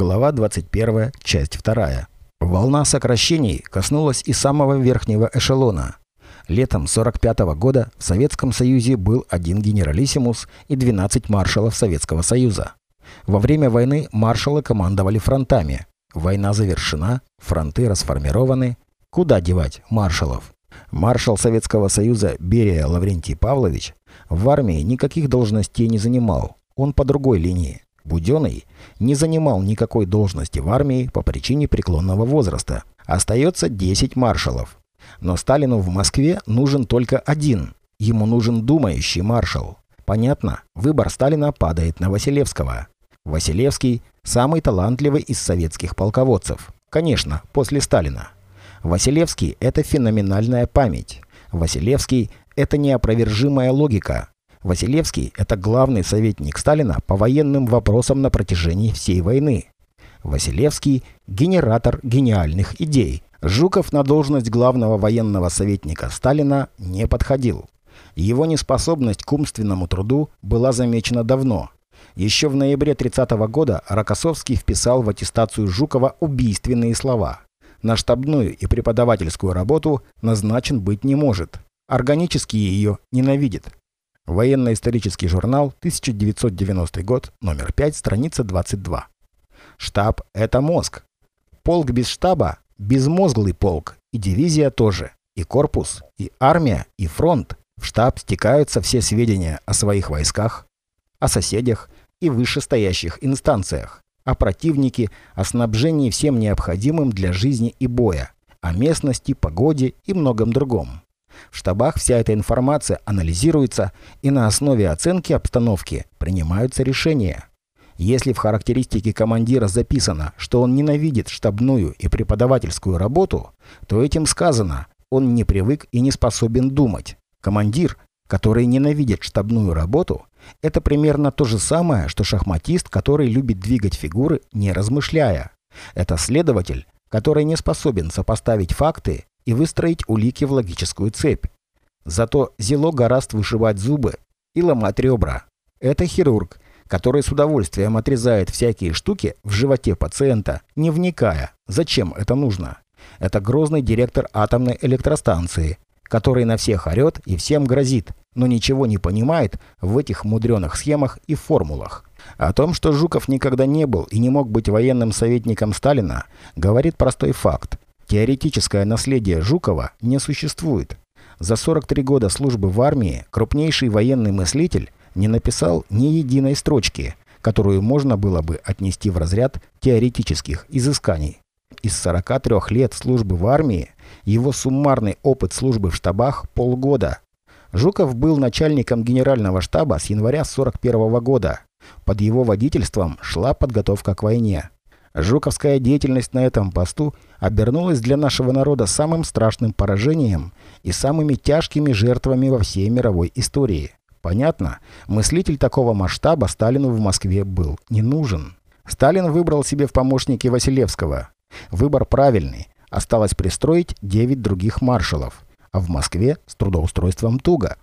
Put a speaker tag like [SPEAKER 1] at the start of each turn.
[SPEAKER 1] Глава 21, часть 2. Волна сокращений коснулась и самого верхнего эшелона. Летом 45 -го года в Советском Союзе был один генералиссимус и 12 маршалов Советского Союза. Во время войны маршалы командовали фронтами. Война завершена, фронты расформированы. Куда девать маршалов? Маршал Советского Союза Берия Лаврентий Павлович в армии никаких должностей не занимал. Он по другой линии. Буденный не занимал никакой должности в армии по причине преклонного возраста. Остается 10 маршалов. Но Сталину в Москве нужен только один. Ему нужен думающий маршал. Понятно, выбор Сталина падает на Василевского. Василевский – самый талантливый из советских полководцев. Конечно, после Сталина. Василевский – это феноменальная память. Василевский – это неопровержимая логика. Василевский – это главный советник Сталина по военным вопросам на протяжении всей войны. Василевский – генератор гениальных идей. Жуков на должность главного военного советника Сталина не подходил. Его неспособность к умственному труду была замечена давно. Еще в ноябре 30 -го года Рокоссовский вписал в аттестацию Жукова убийственные слова. На штабную и преподавательскую работу назначен быть не может. Органически ее ненавидит. Военно-исторический журнал, 1990 год, номер 5, страница 22. Штаб – это мозг. Полк без штаба – безмозглый полк, и дивизия тоже, и корпус, и армия, и фронт. В штаб стекаются все сведения о своих войсках, о соседях и вышестоящих инстанциях, о противнике, о снабжении всем необходимым для жизни и боя, о местности, погоде и многом другом. В штабах вся эта информация анализируется и на основе оценки обстановки принимаются решения. Если в характеристике командира записано, что он ненавидит штабную и преподавательскую работу, то этим сказано, он не привык и не способен думать. Командир, который ненавидит штабную работу, это примерно то же самое, что шахматист, который любит двигать фигуры, не размышляя. Это следователь, который не способен сопоставить факты и выстроить улики в логическую цепь. Зато Зело гораст вышивать зубы и ломать ребра. Это хирург, который с удовольствием отрезает всякие штуки в животе пациента, не вникая, зачем это нужно. Это грозный директор атомной электростанции, который на всех орет и всем грозит, но ничего не понимает в этих мудреных схемах и формулах. О том, что Жуков никогда не был и не мог быть военным советником Сталина, говорит простой факт. Теоретическое наследие Жукова не существует. За 43 года службы в армии крупнейший военный мыслитель не написал ни единой строчки, которую можно было бы отнести в разряд теоретических изысканий. Из 43 лет службы в армии его суммарный опыт службы в штабах – полгода. Жуков был начальником генерального штаба с января 41 года. Под его водительством шла подготовка к войне. Жуковская деятельность на этом посту обернулась для нашего народа самым страшным поражением и самыми тяжкими жертвами во всей мировой истории. Понятно, мыслитель такого масштаба Сталину в Москве был не нужен. Сталин выбрал себе в помощники Василевского. Выбор правильный. Осталось пристроить 9 других маршалов. А в Москве с трудоустройством туго.